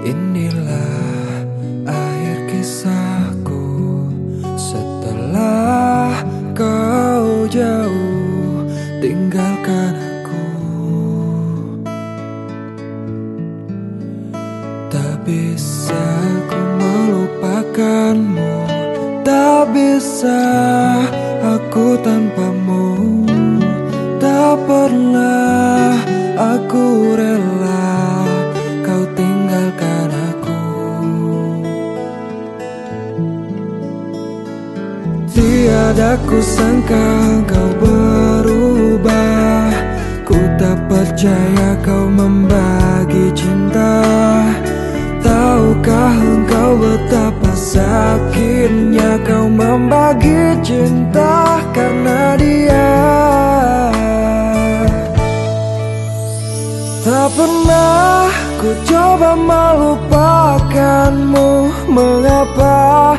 Inilah akhir kisahku. Setelah kau jauh tinggalkan aku. Tak bisa ku melupakanmu. Tak bisa aku tanpa Tiada ku sangka kau berubah. Ku tak percaya kau membagi cinta. Tahukah engkau betapa sakitnya kau membagi cinta karena dia? Tak pernah ku coba melupakanmu. Mengapa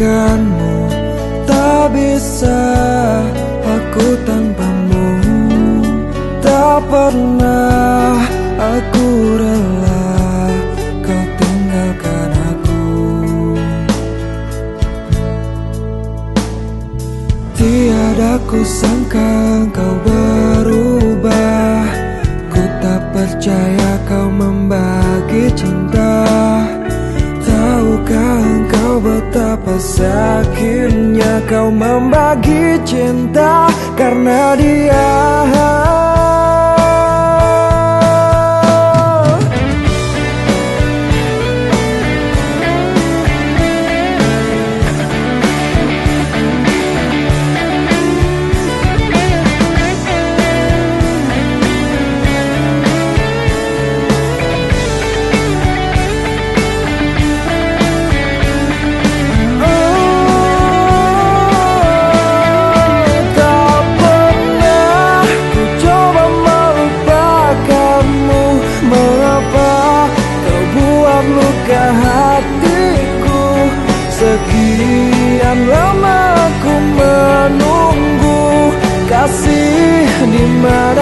melupakanmu Tak bisa aku tanpamu. Tak pernah aku rela kau tinggalkan aku. Tiada ku sangka kau berubah. Ku tak percaya kau membagi cinta sakitnya kau membagi cinta Karena Sekian lama ku menunggu Kasih di mana